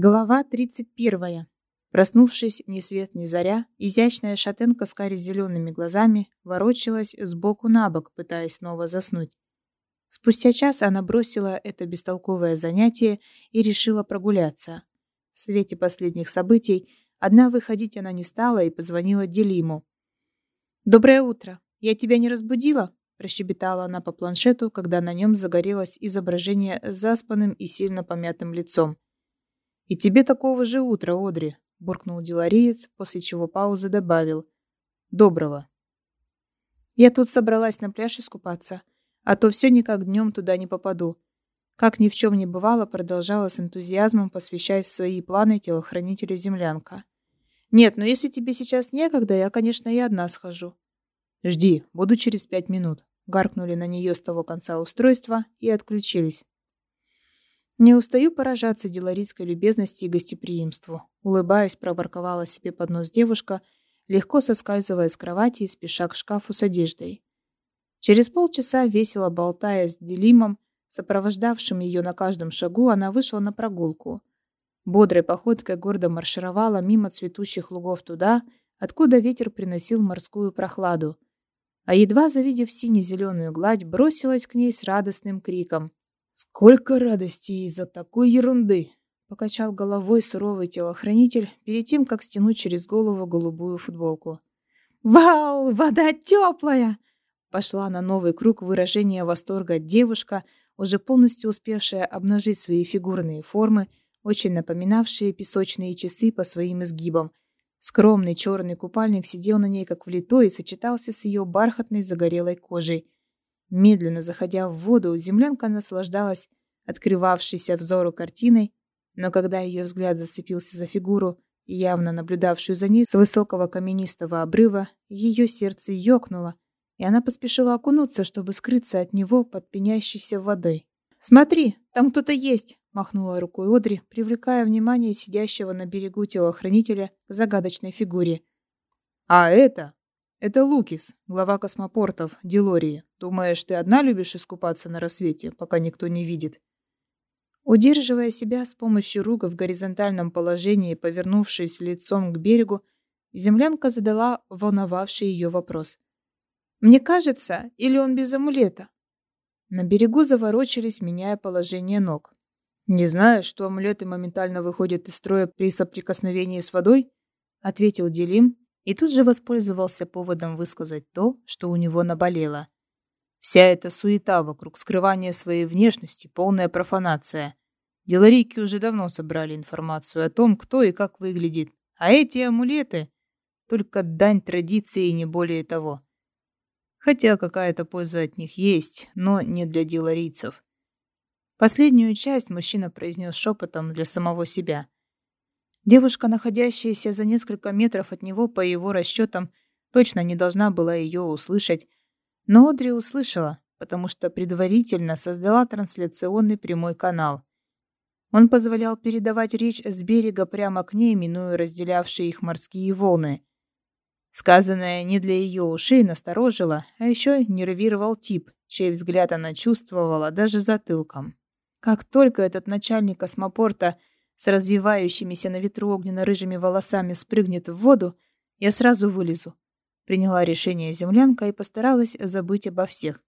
Глава 31. Проснувшись ни свет ни заря, изящная шатенка с кари-зелеными глазами ворочалась сбоку на бок, пытаясь снова заснуть. Спустя час она бросила это бестолковое занятие и решила прогуляться. В свете последних событий одна выходить она не стала и позвонила Делиму. «Доброе утро. Я тебя не разбудила?» прощебетала она по планшету, когда на нем загорелось изображение с заспанным и сильно помятым лицом. «И тебе такого же утра, Одри», — буркнул делариец, после чего паузы добавил. «Доброго». «Я тут собралась на пляж искупаться, а то все никак днем туда не попаду». Как ни в чем не бывало, продолжала с энтузиазмом посвящать в свои планы телохранителя землянка. «Нет, но если тебе сейчас некогда, я, конечно, и одна схожу». «Жди, буду через пять минут», — гаркнули на нее с того конца устройства и отключились. Не устаю поражаться деловицкой любезности и гостеприимству. Улыбаясь, проворковала себе под нос девушка, легко соскальзывая с кровати и спеша к шкафу с одеждой. Через полчаса, весело болтая с Делимом, сопровождавшим ее на каждом шагу, она вышла на прогулку. Бодрой походкой гордо маршировала мимо цветущих лугов туда, откуда ветер приносил морскую прохладу. А едва завидев сине-зеленую гладь, бросилась к ней с радостным криком. Сколько радости из-за такой ерунды! Покачал головой суровый телохранитель перед тем, как стянуть через голову голубую футболку. «Вау, вода теплая!» Пошла на новый круг выражения восторга девушка, уже полностью успевшая обнажить свои фигурные формы, очень напоминавшие песочные часы по своим изгибам. Скромный черный купальник сидел на ней как влитой и сочетался с ее бархатной загорелой кожей. Медленно заходя в воду, землянка наслаждалась открывавшейся взору картиной, но когда ее взгляд зацепился за фигуру, явно наблюдавшую за ней с высокого каменистого обрыва, ее сердце ёкнуло, и она поспешила окунуться, чтобы скрыться от него под пенящейся водой. «Смотри, там кто-то есть!» — махнула рукой Одри, привлекая внимание сидящего на берегу телохранителя к загадочной фигуре. «А это?» «Это Лукис, глава космопортов, Дилории. Думаешь, ты одна любишь искупаться на рассвете, пока никто не видит?» Удерживая себя с помощью рук в горизонтальном положении, повернувшись лицом к берегу, землянка задала волновавший ее вопрос. «Мне кажется, или он без амулета?» На берегу заворочились, меняя положение ног. «Не знаешь, что амулеты моментально выходят из строя при соприкосновении с водой?» — ответил Делим, и тут же воспользовался поводом высказать то, что у него наболело. Вся эта суета вокруг скрывания своей внешности — полная профанация. Деларики уже давно собрали информацию о том, кто и как выглядит, а эти амулеты — только дань традиции не более того. Хотя какая-то польза от них есть, но не для деларийцев. Последнюю часть мужчина произнес шепотом для самого себя — Девушка, находящаяся за несколько метров от него, по его расчетам, точно не должна была ее услышать. Но Одри услышала, потому что предварительно создала трансляционный прямой канал. Он позволял передавать речь с берега прямо к ней, минуя разделявшие их морские волны. Сказанное не для ее ушей насторожило, а еще нервировал тип, чей взгляд она чувствовала даже затылком. Как только этот начальник космопорта с развивающимися на ветру огненно-рыжими волосами спрыгнет в воду, я сразу вылезу. Приняла решение землянка и постаралась забыть обо всех.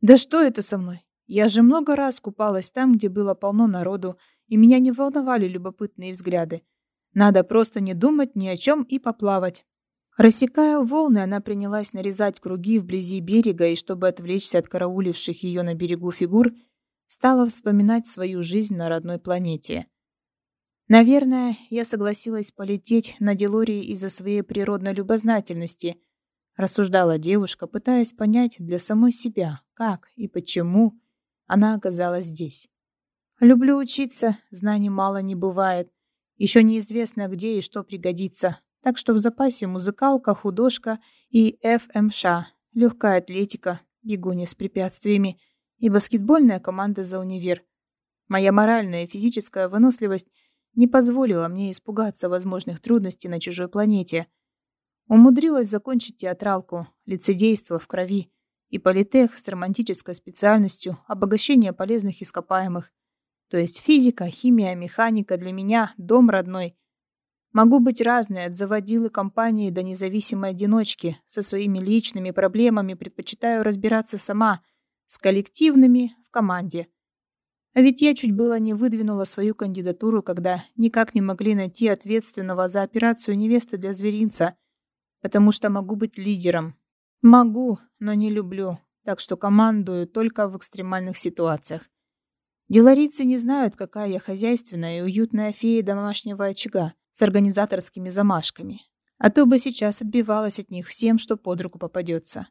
Да что это со мной? Я же много раз купалась там, где было полно народу, и меня не волновали любопытные взгляды. Надо просто не думать ни о чем и поплавать. Рассекая волны, она принялась нарезать круги вблизи берега, и чтобы отвлечься от карауливших ее на берегу фигур, стала вспоминать свою жизнь на родной планете. Наверное, я согласилась полететь на Делории из-за своей природной любознательности, рассуждала девушка, пытаясь понять для самой себя, как и почему она оказалась здесь. Люблю учиться, знаний мало не бывает. Еще неизвестно, где и что пригодится. Так что в запасе музыкалка, художка и ФМШ, легкая атлетика, бегуни с препятствиями и баскетбольная команда за универ. Моя моральная и физическая выносливость не позволила мне испугаться возможных трудностей на чужой планете. Умудрилась закончить театралку, лицедейство в крови и политех с романтической специальностью обогащения полезных ископаемых. То есть физика, химия, механика для меня — дом родной. Могу быть разной, от заводилы компании до независимой одиночки. Со своими личными проблемами предпочитаю разбираться сама, с коллективными — в команде. А ведь я чуть было не выдвинула свою кандидатуру, когда никак не могли найти ответственного за операцию невесты для зверинца, потому что могу быть лидером. Могу, но не люблю, так что командую только в экстремальных ситуациях. Деларицы не знают, какая я хозяйственная и уютная фея домашнего очага с организаторскими замашками. А то бы сейчас отбивалась от них всем, что под руку попадется.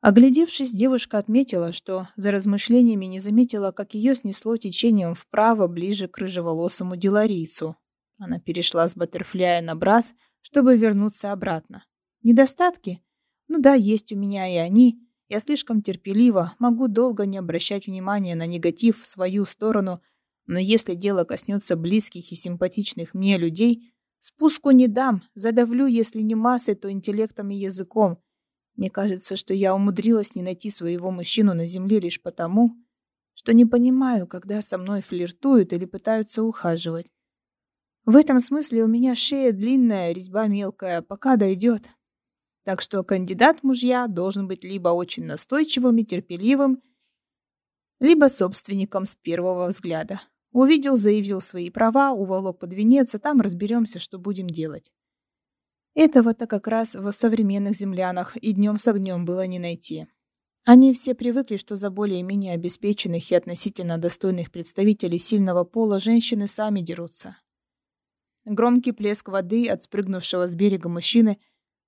Оглядевшись, девушка отметила, что за размышлениями не заметила, как ее снесло течением вправо, ближе к рыжеволосому деларийцу. Она перешла с баттерфляя на брас, чтобы вернуться обратно. Недостатки? Ну да, есть у меня и они. Я слишком терпелива, могу долго не обращать внимания на негатив в свою сторону, но если дело коснется близких и симпатичных мне людей, спуску не дам, задавлю, если не массой, то интеллектом и языком. Мне кажется, что я умудрилась не найти своего мужчину на земле лишь потому, что не понимаю, когда со мной флиртуют или пытаются ухаживать. В этом смысле у меня шея длинная, резьба мелкая, пока дойдет. Так что кандидат мужья должен быть либо очень настойчивым и терпеливым, либо собственником с первого взгляда. Увидел, заявил свои права, уволок под венец, а там разберемся, что будем делать. Этого-то как раз в современных землянах и днем с огнем было не найти. Они все привыкли, что за более-менее обеспеченных и относительно достойных представителей сильного пола женщины сами дерутся. Громкий плеск воды от спрыгнувшего с берега мужчины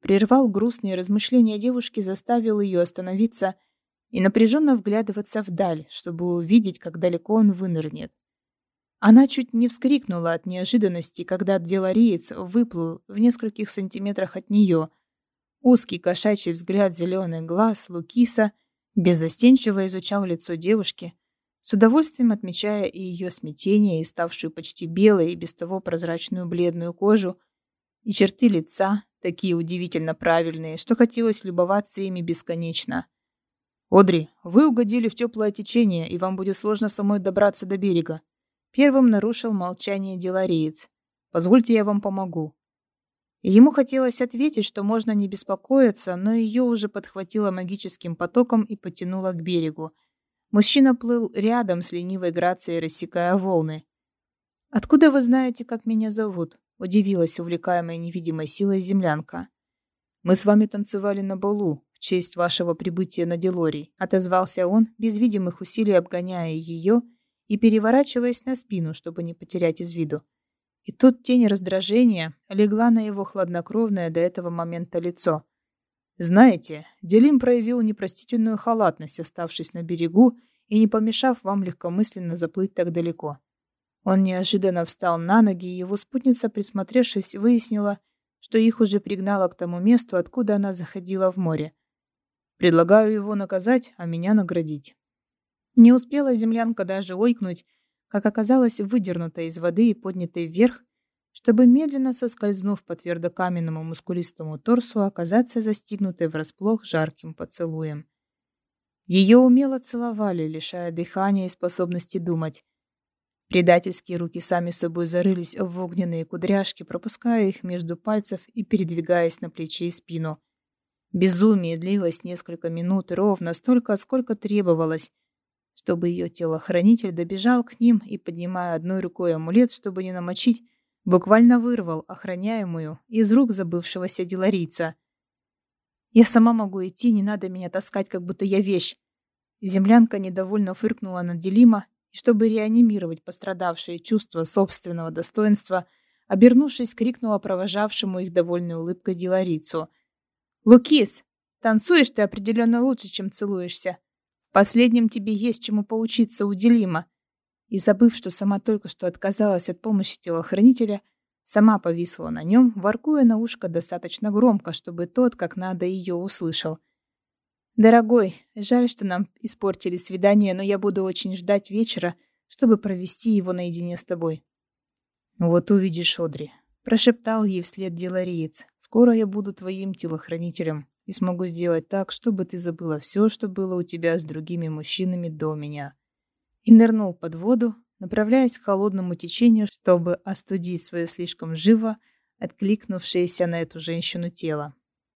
прервал грустные размышления девушки, заставил ее остановиться и напряженно вглядываться вдаль, чтобы увидеть, как далеко он вынырнет. Она чуть не вскрикнула от неожиданности, когда делариец выплыл в нескольких сантиметрах от нее. Узкий кошачий взгляд зеленых глаз Лукиса беззастенчиво изучал лицо девушки, с удовольствием отмечая и ее смятение, и ставшую почти белой, и без того прозрачную бледную кожу, и черты лица, такие удивительно правильные, что хотелось любоваться ими бесконечно. «Одри, вы угодили в теплое течение, и вам будет сложно самой добраться до берега. Первым нарушил молчание делареец. «Позвольте, я вам помогу». Ему хотелось ответить, что можно не беспокоиться, но ее уже подхватило магическим потоком и потянуло к берегу. Мужчина плыл рядом с ленивой грацией, рассекая волны. «Откуда вы знаете, как меня зовут?» — удивилась увлекаемая невидимой силой землянка. «Мы с вами танцевали на балу в честь вашего прибытия на Делорий», — отозвался он, без видимых усилий обгоняя ее и переворачиваясь на спину, чтобы не потерять из виду. И тут тень раздражения легла на его хладнокровное до этого момента лицо. «Знаете, Делим проявил непростительную халатность, оставшись на берегу и не помешав вам легкомысленно заплыть так далеко». Он неожиданно встал на ноги, и его спутница, присмотревшись, выяснила, что их уже пригнало к тому месту, откуда она заходила в море. «Предлагаю его наказать, а меня наградить». Не успела землянка даже ойкнуть, как оказалось выдернута из воды и поднятой вверх, чтобы, медленно соскользнув по твердокаменному мускулистому торсу, оказаться застигнутой врасплох жарким поцелуем. Ее умело целовали, лишая дыхания и способности думать. Предательские руки сами собой зарылись в огненные кудряшки, пропуская их между пальцев и передвигаясь на плечи и спину. Безумие длилось несколько минут ровно столько, сколько требовалось, чтобы ее телохранитель добежал к ним и, поднимая одной рукой амулет, чтобы не намочить, буквально вырвал охраняемую из рук забывшегося деларийца. «Я сама могу идти, не надо меня таскать, как будто я вещь». Землянка недовольно фыркнула на Делима, и чтобы реанимировать пострадавшие чувства собственного достоинства, обернувшись, крикнула провожавшему их довольной улыбкой деларицу. «Лукис, танцуешь ты определенно лучше, чем целуешься. Последним тебе есть чему поучиться у Делима. И забыв, что сама только что отказалась от помощи телохранителя, сама повисла на нем, воркуя на ушко достаточно громко, чтобы тот, как надо, ее услышал. «Дорогой, жаль, что нам испортили свидание, но я буду очень ждать вечера, чтобы провести его наедине с тобой». «Вот увидишь, Одри», — прошептал ей вслед делариец. «Скоро я буду твоим телохранителем» и смогу сделать так, чтобы ты забыла все, что было у тебя с другими мужчинами до меня. и нырнул под воду, направляясь к холодному течению, чтобы остудить свое слишком живо откликнувшееся на эту женщину тело.